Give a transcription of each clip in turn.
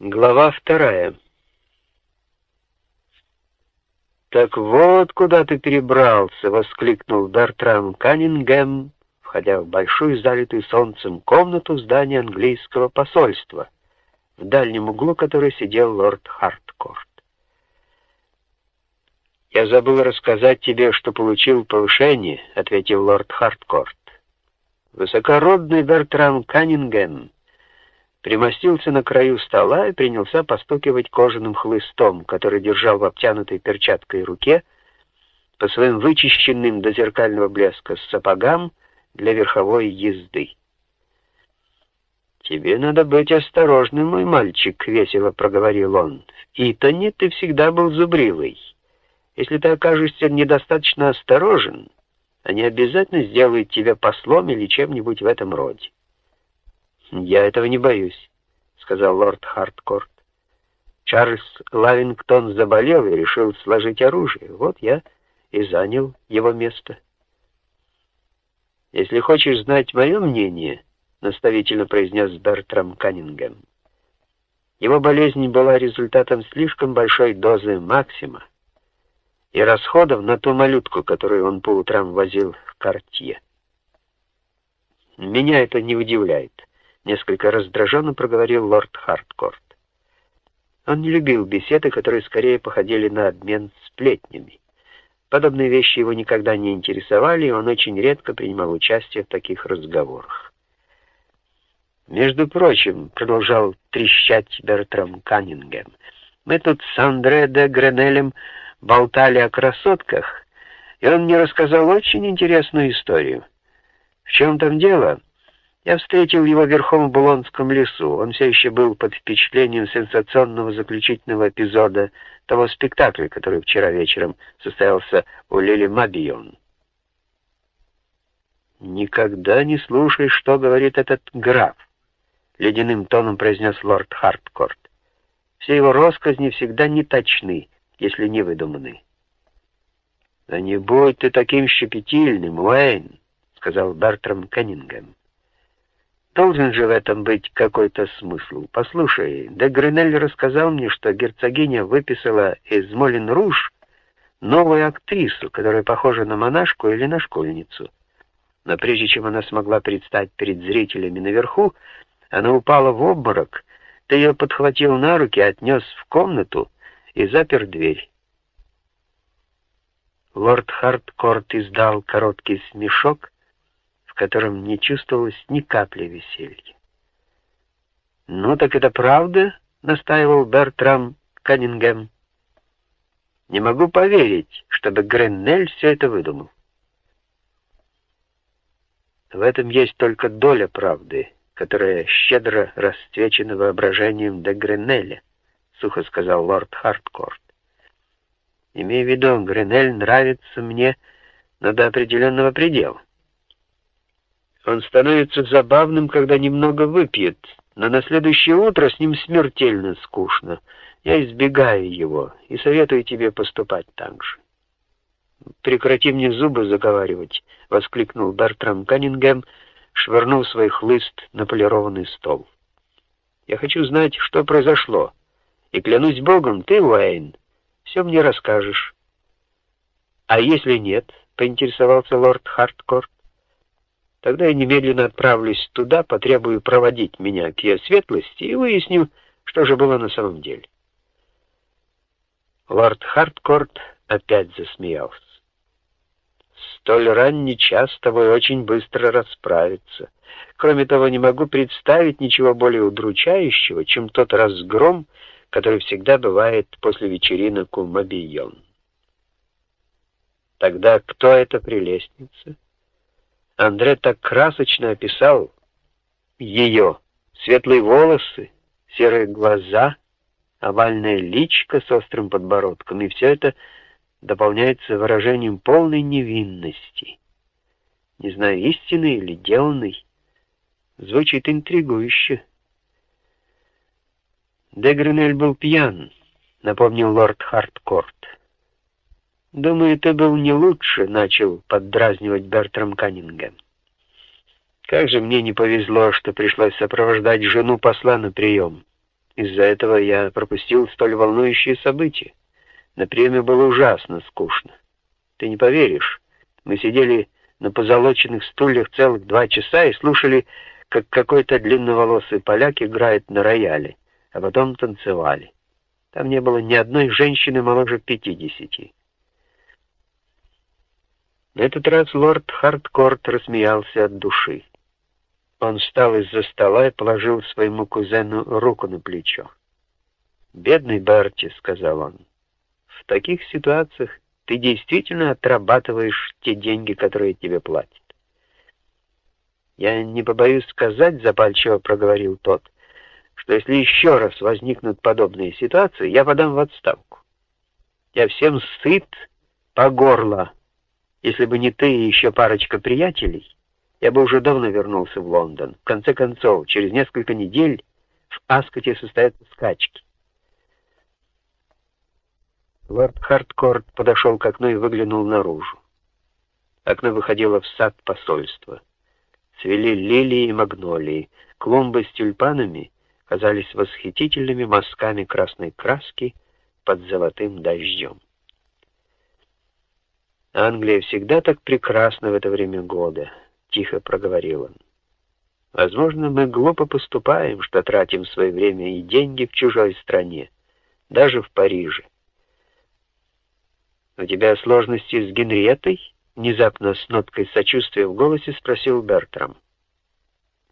Глава вторая. «Так вот, куда ты перебрался!» — воскликнул Бертрам Каннингем, входя в большую залитую солнцем комнату здания английского посольства, в дальнем углу которой сидел лорд Харткорт. «Я забыл рассказать тебе, что получил повышение», — ответил лорд Харткорт. «Высокородный Бертрам Каннингем примостился на краю стола и принялся постукивать кожаным хлыстом, который держал в обтянутой перчаткой руке, по своим вычищенным до зеркального блеска сапогам для верховой езды. «Тебе надо быть осторожным, мой мальчик», — весело проговорил он. «В Итоне ты всегда был зубривый. Если ты окажешься недостаточно осторожен, они обязательно сделают тебя послом или чем-нибудь в этом роде. «Я этого не боюсь», — сказал лорд Харткорт. «Чарльз Лавингтон заболел и решил сложить оружие. Вот я и занял его место». «Если хочешь знать мое мнение», — наставительно произнес Бертрам Каннингем, его болезнь была результатом слишком большой дозы Максима и расходов на ту малютку, которую он по утрам возил в картье. Меня это не удивляет. — несколько раздраженно проговорил лорд Харткорт. Он не любил беседы, которые скорее походили на обмен сплетнями. Подобные вещи его никогда не интересовали, и он очень редко принимал участие в таких разговорах. «Между прочим», — продолжал трещать Бертрам Каннингем, «мы тут с Андре де Гренелем болтали о красотках, и он мне рассказал очень интересную историю. В чем там дело?» Я встретил его верхом в Булонском лесу. Он все еще был под впечатлением сенсационного заключительного эпизода того спектакля, который вчера вечером состоялся у Лили Мабион. «Никогда не слушай, что говорит этот граф», — ледяным тоном произнес лорд Харткорт. «Все его росказни всегда не точны, если не выдуманы». «Да не будь ты таким щепетильным, Уэйн», — сказал Бертрам Кеннингем. Должен же в этом быть какой-то смысл. Послушай, де Гренель рассказал мне, что герцогиня выписала из Молин-Руж новую актрису, которая похожа на монашку или на школьницу. Но прежде чем она смогла предстать перед зрителями наверху, она упала в обморок, ты ее подхватил на руки, отнес в комнату и запер дверь. Лорд Харткорт издал короткий смешок, котором не чувствовалось ни капли веселья. «Ну так это правда?» — настаивал Бертрам Каннингем. «Не могу поверить, чтобы Греннель все это выдумал». В этом есть только доля правды, которая щедро расцвечена воображением де Гренеля, сухо сказал лорд Харткорт. Имею в виду, Гренель нравится мне, но до определенного предела. Он становится забавным, когда немного выпьет, но на следующее утро с ним смертельно скучно. Я избегаю его и советую тебе поступать так же. «Прекрати мне зубы заговаривать», — воскликнул Бертрам Каннингем, швырнув свой хлыст на полированный стол. «Я хочу знать, что произошло, и клянусь богом, ты, Уэйн, все мне расскажешь». «А если нет?» — поинтересовался лорд Харткорт. Тогда я немедленно отправлюсь туда, потребую проводить меня к ее светлости и выясню, что же было на самом деле. Лорд Харткорт опять засмеялся. Столь ранний час тобой очень быстро расправиться. Кроме того, не могу представить ничего более удручающего, чем тот разгром, который всегда бывает после вечеринок у Мобийон. Тогда кто эта прелестница? Андре так красочно описал ее. Светлые волосы, серые глаза, овальное личико с острым подбородком, и все это дополняется выражением полной невинности. Не знаю, истинный или деланный, звучит интригующе. Дегренель был пьян, напомнил лорд Харткорт. «Думаю, ты был не лучше», — начал поддразнивать Бертрам Каннингем. «Как же мне не повезло, что пришлось сопровождать жену посла на прием. Из-за этого я пропустил столь волнующие события. На приеме было ужасно скучно. Ты не поверишь, мы сидели на позолоченных стульях целых два часа и слушали, как какой-то длинноволосый поляк играет на рояле, а потом танцевали. Там не было ни одной женщины моложе пятидесяти. На этот раз лорд Хардкорт рассмеялся от души. Он встал из-за стола и положил своему кузену руку на плечо. «Бедный Берти», — сказал он, — «в таких ситуациях ты действительно отрабатываешь те деньги, которые тебе платят». «Я не побоюсь сказать», — запальчиво проговорил тот, «что если еще раз возникнут подобные ситуации, я подам в отставку. Я всем сыт по горло. Если бы не ты и еще парочка приятелей...» я бы уже давно вернулся в Лондон. В конце концов, через несколько недель в Аскоте состоятся скачки. Лорд Харткорт подошел к окну и выглянул наружу. Окно выходило в сад посольства. Цвели лилии и магнолии. Клумбы с тюльпанами казались восхитительными мазками красной краски под золотым дождем. Англия всегда так прекрасна в это время года. — тихо проговорил он. «Возможно, мы глупо поступаем, что тратим свое время и деньги в чужой стране, даже в Париже». «У тебя сложности с Генриеттой?» — внезапно с ноткой сочувствия в голосе спросил Бертрам.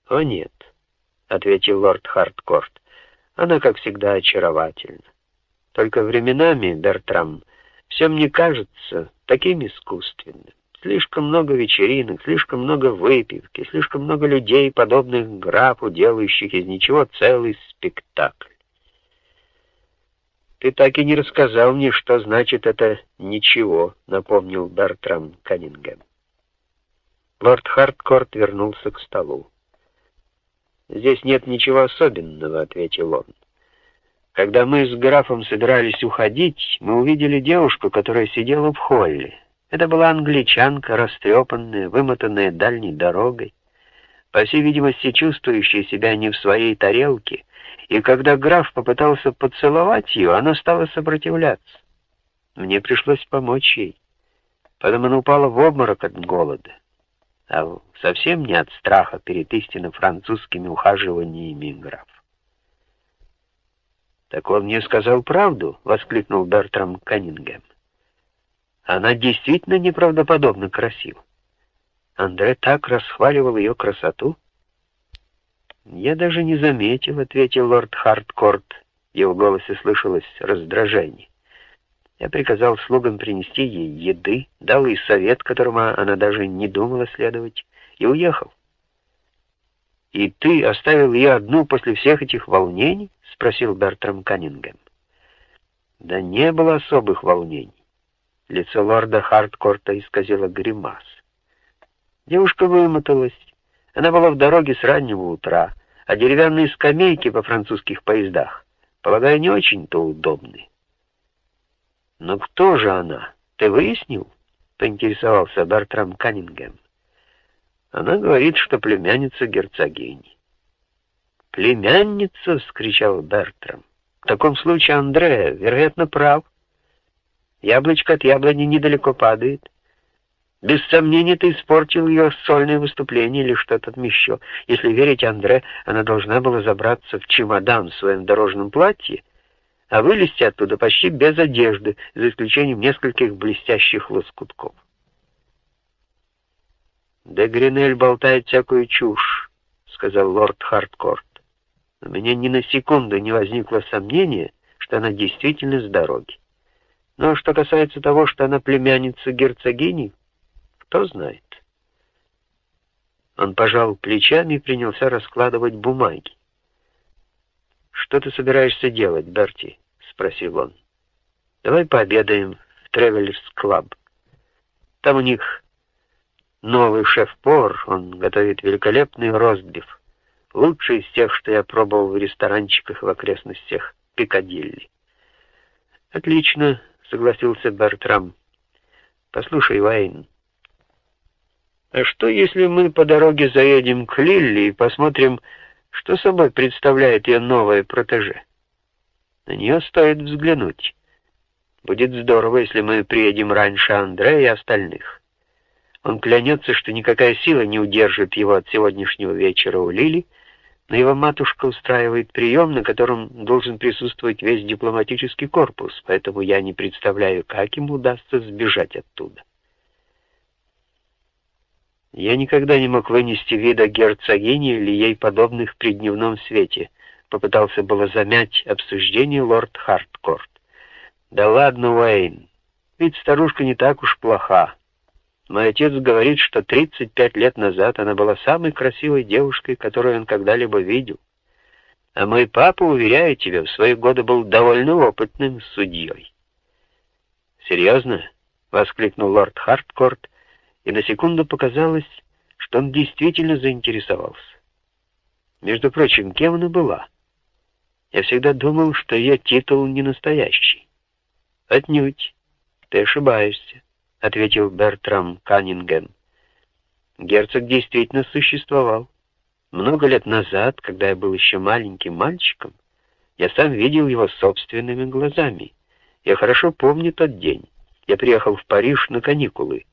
«О нет», — ответил лорд Харткорт, — «она, как всегда, очаровательна. Только временами, Бертрам, все мне кажется таким искусственным. Слишком много вечеринок, слишком много выпивки, слишком много людей, подобных графу, делающих из ничего целый спектакль. «Ты так и не рассказал мне, что значит это «ничего», — напомнил Бертрам Каннингем. Лорд Харткорт вернулся к столу. «Здесь нет ничего особенного», — ответил он. «Когда мы с графом собирались уходить, мы увидели девушку, которая сидела в холле. Это была англичанка, растрепанная, вымотанная дальней дорогой, по всей видимости, чувствующая себя не в своей тарелке, и когда граф попытался поцеловать ее, она стала сопротивляться. Мне пришлось помочь ей. Потом она упала в обморок от голода, а совсем не от страха перед истинно французскими ухаживаниями граф. «Так он мне сказал правду!» — воскликнул Бертрам Каннингем. Она действительно неправдоподобно красива. Андре так расхваливал ее красоту. «Я даже не заметил», — ответил лорд Харткорт. В его голосе слышалось раздражение. Я приказал слугам принести ей еды, дал ей совет, которому она даже не думала следовать, и уехал. «И ты оставил ее одну после всех этих волнений?» — спросил Бертрам Каннингем. «Да не было особых волнений. Лицо лорда Харткорта исказило гримас. Девушка вымоталась. Она была в дороге с раннего утра, а деревянные скамейки во французских поездах, полагаю, не очень-то удобны. «Но кто же она? Ты выяснил?» — поинтересовался Бертрам Каннингем. Она говорит, что племянница герцогини. «Племянница!» — вскричал Бертрам. «В таком случае Андре, вероятно, прав». Яблочко от яблони недалеко падает. Без сомнения, ты испортил ее сольное выступление или что-то там еще. Если верить Андре, она должна была забраться в чемодан в своем дорожном платье, а вылезти оттуда почти без одежды, за исключением нескольких блестящих лоскутков. «Да Гринель болтает всякую чушь», — сказал лорд Харткорт. «У меня ни на секунду не возникло сомнения, что она действительно с дороги. Но что касается того, что она племянница герцогини, кто знает. Он пожал плечами и принялся раскладывать бумаги. «Что ты собираешься делать, Берти?» — спросил он. «Давай пообедаем в Travellers Club. Там у них новый шеф-повар, он готовит великолепный ростбиф, лучший из тех, что я пробовал в ресторанчиках в окрестностях Пикадилли». «Отлично», — согласился Бертрам. «Послушай, Вайн, а что, если мы по дороге заедем к Лилли и посмотрим, что собой представляет ее новое протеже?» На нее стоит взглянуть. Будет здорово, если мы приедем раньше Андрея и остальных. Он клянется, что никакая сила не удержит его от сегодняшнего вечера у Лили, но его матушка устраивает прием, на котором должен присутствовать весь дипломатический корпус, поэтому я не представляю, как ему удастся сбежать оттуда. Я никогда не мог вынести вида герцогини или ей подобных при дневном свете. Попытался было замять обсуждение лорд Харткорт. Да ладно, Уэйн, ведь старушка не так уж плоха. Мой отец говорит, что 35 лет назад она была самой красивой девушкой, которую он когда-либо видел. А мой папа, уверяю тебя, в свои годы был довольно опытным судьей. «Серьезно?» — воскликнул лорд Харткорт, и на секунду показалось, что он действительно заинтересовался. Между прочим, кем она была? Я всегда думал, что ее титул не настоящий. Отнюдь. Ты ошибаешься. — ответил Бертрам Каннингем. Герцог действительно существовал. Много лет назад, когда я был еще маленьким мальчиком, я сам видел его собственными глазами. Я хорошо помню тот день. Я приехал в Париж на каникулы.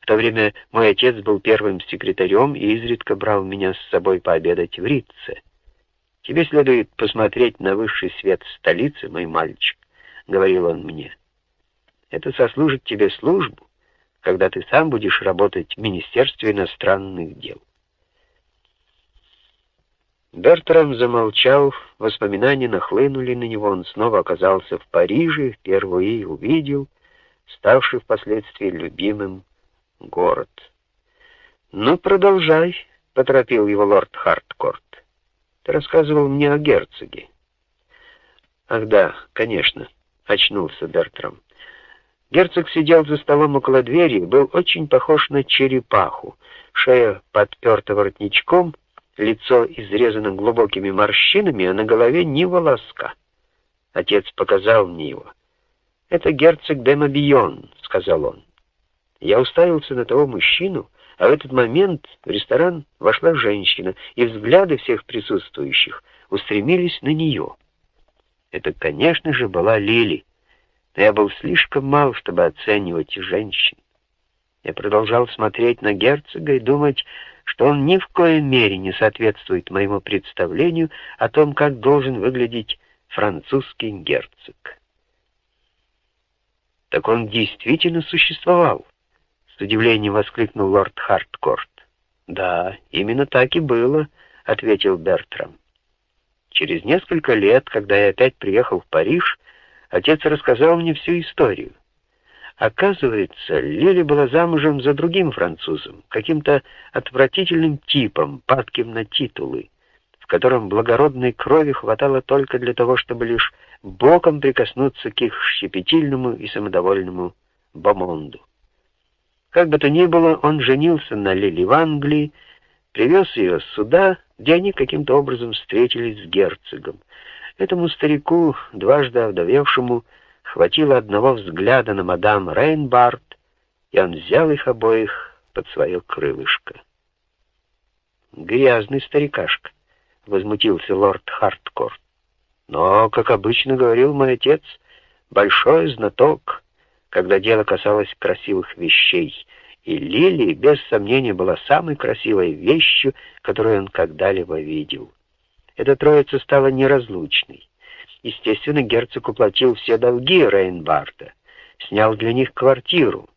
В то время мой отец был первым секретарем и изредка брал меня с собой пообедать в Ритце. «Тебе следует посмотреть на высший свет столицы, мой мальчик», — говорил он мне. «Это сослужит тебе службу, когда ты сам будешь работать в Министерстве иностранных дел. Бертрам замолчал, воспоминания нахлынули на него, он снова оказался в Париже, впервые увидел, ставший впоследствии любимым город. «Ну, продолжай», — поторопил его лорд Харткорт. «Ты рассказывал мне о герцоге». «Ах да, конечно», — очнулся Бертрам. Герцог сидел за столом около двери был очень похож на черепаху. Шея подперта воротничком, лицо изрезано глубокими морщинами, а на голове ни волоска. Отец показал мне его. «Это герцог де Мобион», — сказал он. Я уставился на того мужчину, а в этот момент в ресторан вошла женщина, и взгляды всех присутствующих устремились на нее. Это, конечно же, была Лили но я был слишком мал, чтобы оценивать женщин. Я продолжал смотреть на герцога и думать, что он ни в коей мере не соответствует моему представлению о том, как должен выглядеть французский герцог. Так он действительно существовал, с удивлением воскликнул лорд Харткорт. Да, именно так и было, ответил Бертрам. Через несколько лет, когда я опять приехал в Париж, Отец рассказал мне всю историю. Оказывается, Лили была замужем за другим французом, каким-то отвратительным типом, падким на титулы, в котором благородной крови хватало только для того, чтобы лишь боком прикоснуться к их щепетильному и самодовольному Бомонду. Как бы то ни было, он женился на Лили в Англии, привез ее сюда, где они каким-то образом встретились с герцогом. Этому старику, дважды овдовевшему, хватило одного взгляда на мадам Рейнбард, и он взял их обоих под свое крылышко. «Грязный старикашка», — возмутился лорд Харткорт. «Но, как обычно говорил мой отец, большой знаток, когда дело касалось красивых вещей, и Лили, без сомнения, была самой красивой вещью, которую он когда-либо видел». Эта троица стала неразлучной. Естественно, герцог уплатил все долги Рейнбарта, снял для них квартиру,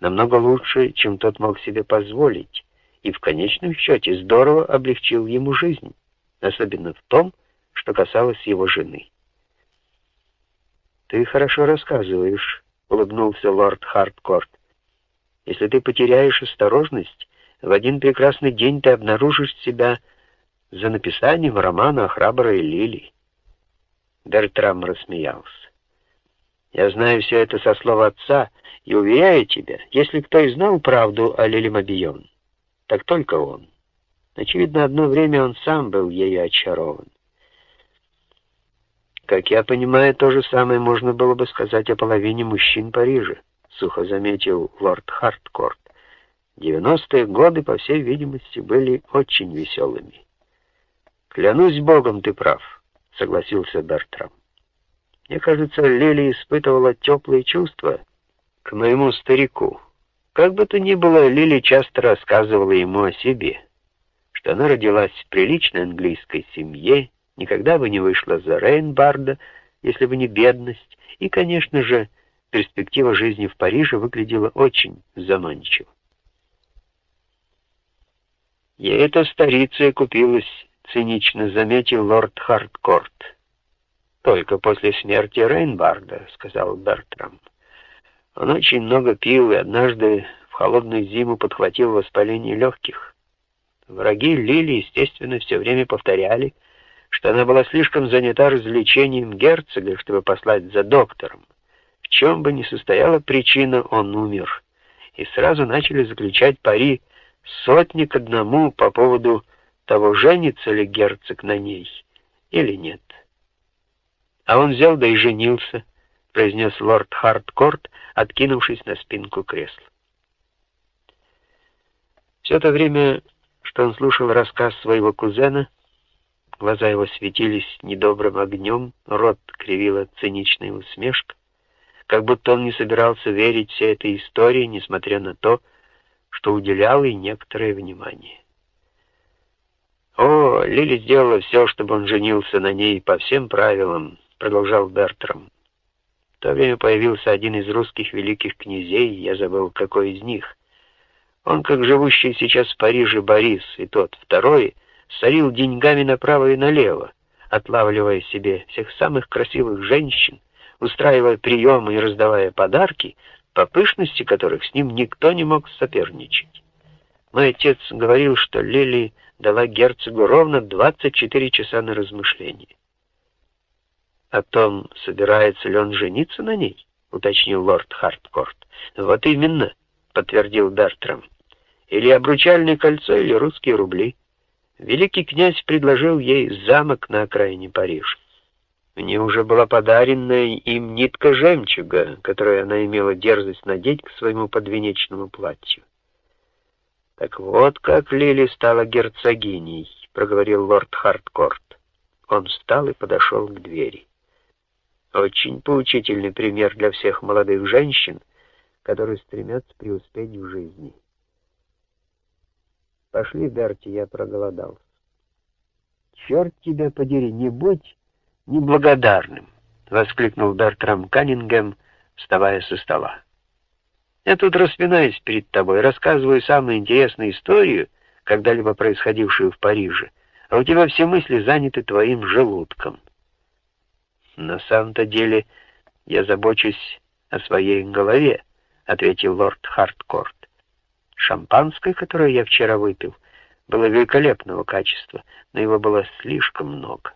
намного лучше, чем тот мог себе позволить, и в конечном счете здорово облегчил ему жизнь, особенно в том, что касалось его жены. «Ты хорошо рассказываешь», — улыбнулся лорд Харткорт. «Если ты потеряешь осторожность, в один прекрасный день ты обнаружишь себя за написанием романа о храброй Лили. Бертрам рассмеялся. Я знаю все это со слов отца, и уверяю тебя, если кто и знал правду о Лили Мобион, так только он. Очевидно, одно время он сам был ею очарован. Как я понимаю, то же самое можно было бы сказать о половине мужчин Парижа, сухо заметил лорд Харткорт. Девяностые годы, по всей видимости, были очень веселыми. «Клянусь Богом, ты прав», — согласился Бертрам. Мне кажется, Лили испытывала теплые чувства к моему старику. Как бы то ни было, Лили часто рассказывала ему о себе, что она родилась в приличной английской семье, никогда бы не вышла за Рейнбарда, если бы не бедность, и, конечно же, перспектива жизни в Париже выглядела очень заманчиво. «Ей эта старица купилась», — цинично заметил лорд Хардкорт. «Только после смерти Рейнбарда», — сказал Бертрам. Он очень много пил и однажды в холодную зиму подхватил воспаление легких. Враги Лили, естественно, все время повторяли, что она была слишком занята развлечением герцога, чтобы послать за доктором. В чем бы ни состояла причина, он умер. И сразу начали заключать пари сотни к одному по поводу того, женится ли герцог на ней или нет. А он взял да и женился, произнес лорд Харткорт, откинувшись на спинку кресла. Все это время, что он слушал рассказ своего кузена, глаза его светились недобрым огнем, рот кривила циничная усмешка, как будто он не собирался верить всей этой истории, несмотря на то, что уделял ей некоторое внимание. «О, Лили сделала все, чтобы он женился на ней по всем правилам», — продолжал Бертрам. В то время появился один из русских великих князей, я забыл, какой из них. Он, как живущий сейчас в Париже Борис, и тот второй, сорил деньгами направо и налево, отлавливая себе всех самых красивых женщин, устраивая приемы и раздавая подарки, по пышности которых с ним никто не мог соперничать. Мой отец говорил, что Лили дала герцогу ровно 24 часа на размышление. «О том, собирается ли он жениться на ней?» — уточнил лорд Харткорт. «Вот именно», — подтвердил Бертрам. «Или обручальное кольцо, или русские рубли. Великий князь предложил ей замок на окраине Парижа. Мне уже была подарена им нитка жемчуга, которую она имела дерзость надеть к своему подвенечному платью. «Так вот как Лили стала герцогиней», — проговорил лорд Харткорт. Он встал и подошел к двери. Очень поучительный пример для всех молодых женщин, которые стремятся преуспеть в жизни. Пошли, Берти, я проголодался. Черт тебя подери, не будь неблагодарным, воскликнул Бертрам Каннингем, вставая со стола. Я тут распинаюсь перед тобой, рассказываю самую интересную историю, когда-либо происходившую в Париже, а у тебя все мысли заняты твоим желудком. На самом-то деле я забочусь о своей голове, ответил лорд Харткорт. Шампанское, которое я вчера выпил, было великолепного качества, но его было слишком много.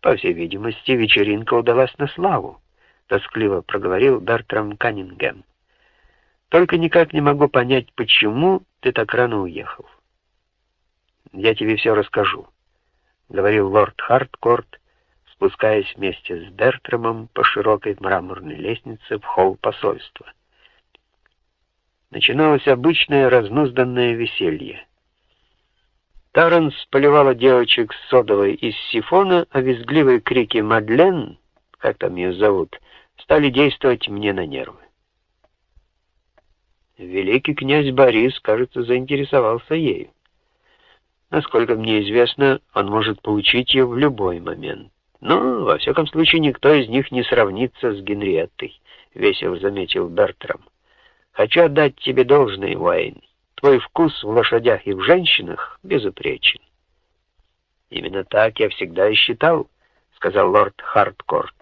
По всей видимости, вечеринка удалась на славу, тоскливо проговорил Бертрам Каннингем. Только никак не могу понять, почему ты так рано уехал. Я тебе все расскажу, говорил лорд Харткорт, спускаясь вместе с Бертрамом по широкой мраморной лестнице в холл посольства начиналось обычное разнузданное веселье. Таранс поливала девочек содовой из сифона, а визгливые крики «Мадлен», как там ее зовут, стали действовать мне на нервы. Великий князь Борис, кажется, заинтересовался ею. Насколько мне известно, он может получить ее в любой момент. Но, во всяком случае, никто из них не сравнится с Генриеттой, — весело заметил Бертрам. Хочу отдать тебе должное, Уэйн. Твой вкус в лошадях и в женщинах безупречен. Именно так я всегда и считал, сказал лорд Харткорт.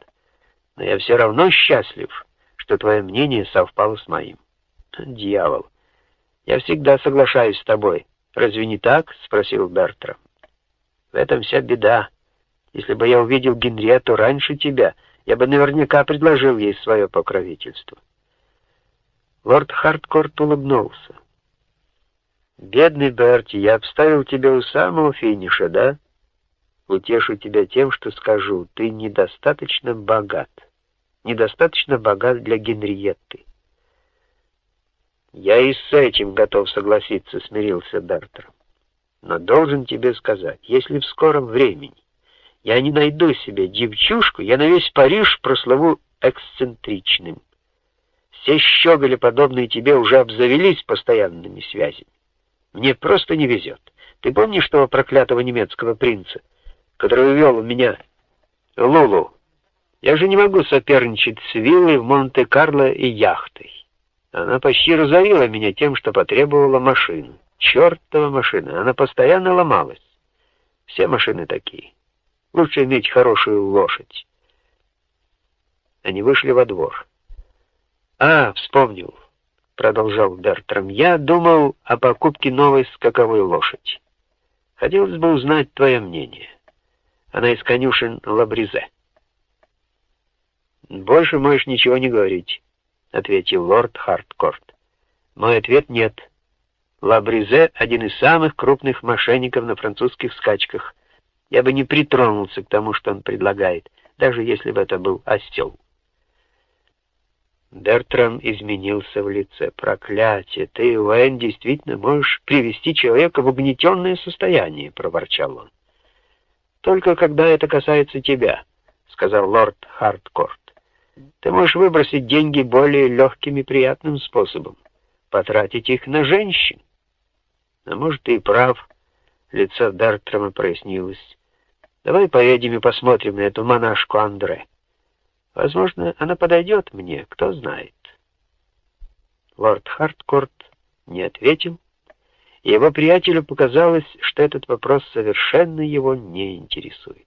Но я все равно счастлив, что твое мнение совпало с моим. Дьявол, я всегда соглашаюсь с тобой. Разве не так? спросил Бертрам. В этом вся беда. Если бы я увидел Генриетту раньше тебя, я бы наверняка предложил ей свое покровительство. Лорд Харткорт улыбнулся. «Бедный Берти, я обставил тебя у самого финиша, да? Утешу тебя тем, что скажу, ты недостаточно богат. Недостаточно богат для Генриетты». «Я и с этим готов согласиться», — смирился Бертрам. «Но должен тебе сказать, если в скором времени Я не найду себе девчушку, я на весь Париж прослову эксцентричным. Все щеголи, подобные тебе, уже обзавелись постоянными связями. Мне просто не везет. Ты помнишь того проклятого немецкого принца, который увел у меня Лулу? Я же не могу соперничать с виллой в Монте-Карло и яхтой. Она почти разорила меня тем, что потребовала машину. Чертова машина, она постоянно ломалась. Все машины такие. Лучше иметь хорошую лошадь. Они вышли во двор. «А, вспомнил», — продолжал Бертрам. «Я думал о покупке новой скаковой лошади. Хотелось бы узнать твое мнение. Она из конюшен Лабризе». «Больше можешь ничего не говорить», — ответил лорд Харткорт. «Мой ответ — нет. Лабризе — один из самых крупных мошенников на французских скачках. Я бы не притронулся к тому, что он предлагает, даже если бы это был осел». Бертрам изменился в лице. «Проклятие! Ты, Уэн, действительно можешь привести человека в угнетенное состояние», — проворчал он. «Только когда это касается тебя», — сказал лорд Харткорт. «Ты можешь выбросить деньги более легким и приятным способом, потратить их на женщин». «А может, ты и прав», — лицо Бертрама прояснилось. «Давай поедем и посмотрим на эту монашку Андре». Возможно, она подойдет мне, кто знает. Лорд Харткорт не ответил, его приятелю показалось, что этот вопрос совершенно его не интересует.